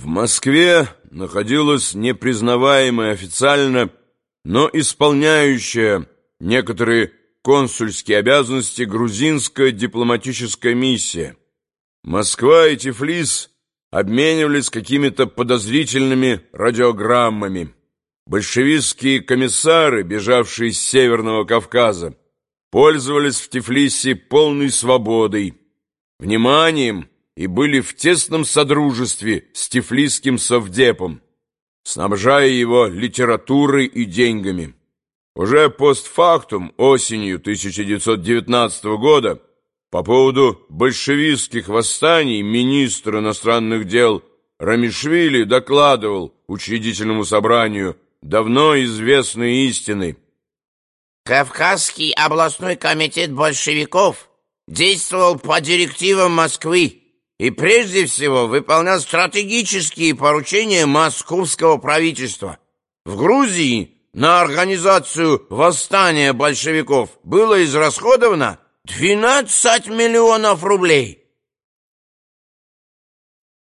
В Москве находилась непризнаваемая официально, но исполняющая некоторые консульские обязанности грузинская дипломатическая миссия. Москва и Тифлис обменивались какими-то подозрительными радиограммами. Большевистские комиссары, бежавшие с Северного Кавказа, пользовались в Тифлисе полной свободой, вниманием и были в тесном содружестве с Тифлисским совдепом, снабжая его литературой и деньгами. Уже постфактум осенью 1919 года по поводу большевистских восстаний министр иностранных дел Рамишвили докладывал учредительному собранию давно известные истины. Кавказский областной комитет большевиков действовал по директивам Москвы и прежде всего выполнял стратегические поручения московского правительства. В Грузии на организацию восстания большевиков было израсходовано 12 миллионов рублей.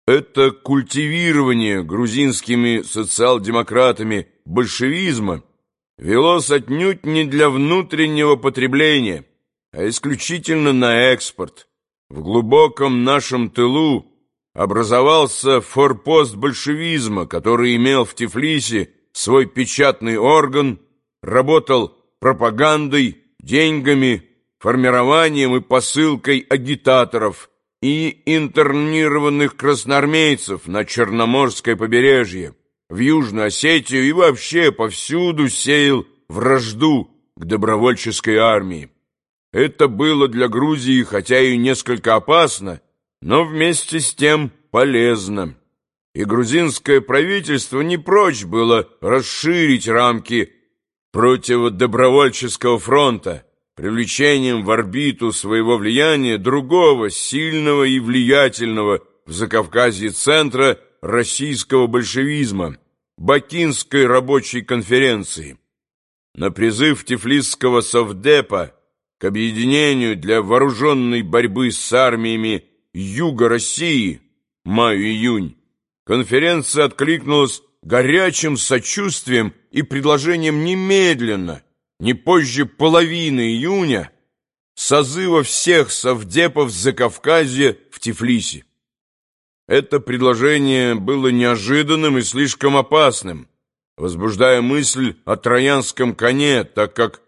Это культивирование грузинскими социал-демократами большевизма велось отнюдь не для внутреннего потребления, а исключительно на экспорт. В глубоком нашем тылу образовался форпост большевизма, который имел в Тифлисе свой печатный орган, работал пропагандой, деньгами, формированием и посылкой агитаторов и интернированных красноармейцев на Черноморское побережье, в Южную Осетию и вообще повсюду сеял вражду к добровольческой армии. Это было для Грузии, хотя и несколько опасно, но вместе с тем полезно. И грузинское правительство не прочь было расширить рамки противодобровольческого фронта, привлечением в орбиту своего влияния другого сильного и влиятельного в Закавказье центра российского большевизма, Бакинской рабочей конференции. На призыв Тифлисского совдепа к объединению для вооруженной борьбы с армиями Юга России май-июнь, конференция откликнулась горячим сочувствием и предложением немедленно, не позже половины июня, созыва всех совдепов Закавказья в Тифлисе. Это предложение было неожиданным и слишком опасным, возбуждая мысль о троянском коне, так как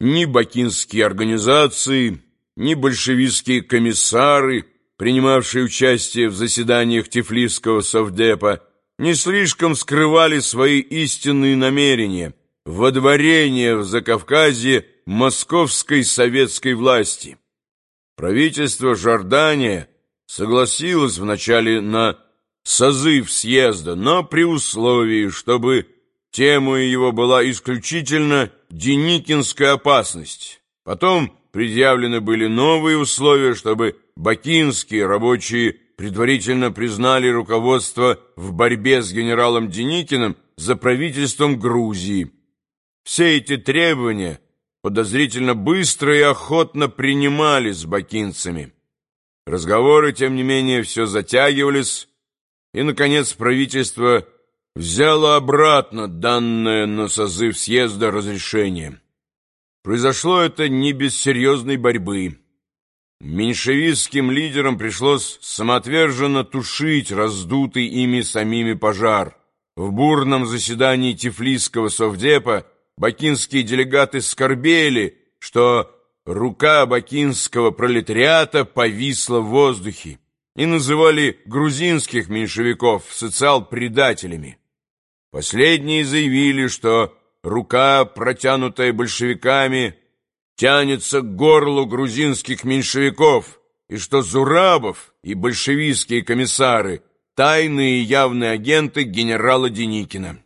ни бакинские организации, ни большевистские комиссары, принимавшие участие в заседаниях Тифлисского совдепа, не слишком скрывали свои истинные намерения – водворение в Закавказье московской советской власти. Правительство Жордания согласилось вначале на созыв съезда, но при условии, чтобы Тема его была исключительно Деникинская опасность. Потом предъявлены были новые условия, чтобы бакинские рабочие предварительно признали руководство в борьбе с генералом Деникиным за правительством Грузии. Все эти требования подозрительно быстро и охотно принимались с бакинцами. Разговоры, тем не менее, все затягивались, и, наконец, правительство взяла обратно данное на созыв съезда разрешение. Произошло это не без серьезной борьбы. Меньшевистским лидерам пришлось самоотверженно тушить раздутый ими самими пожар. В бурном заседании Тифлисского совдепа бакинские делегаты скорбели, что рука бакинского пролетариата повисла в воздухе и называли грузинских меньшевиков социал-предателями. Последние заявили, что рука, протянутая большевиками, тянется к горлу грузинских меньшевиков, и что Зурабов и большевистские комиссары – тайные и явные агенты генерала Деникина.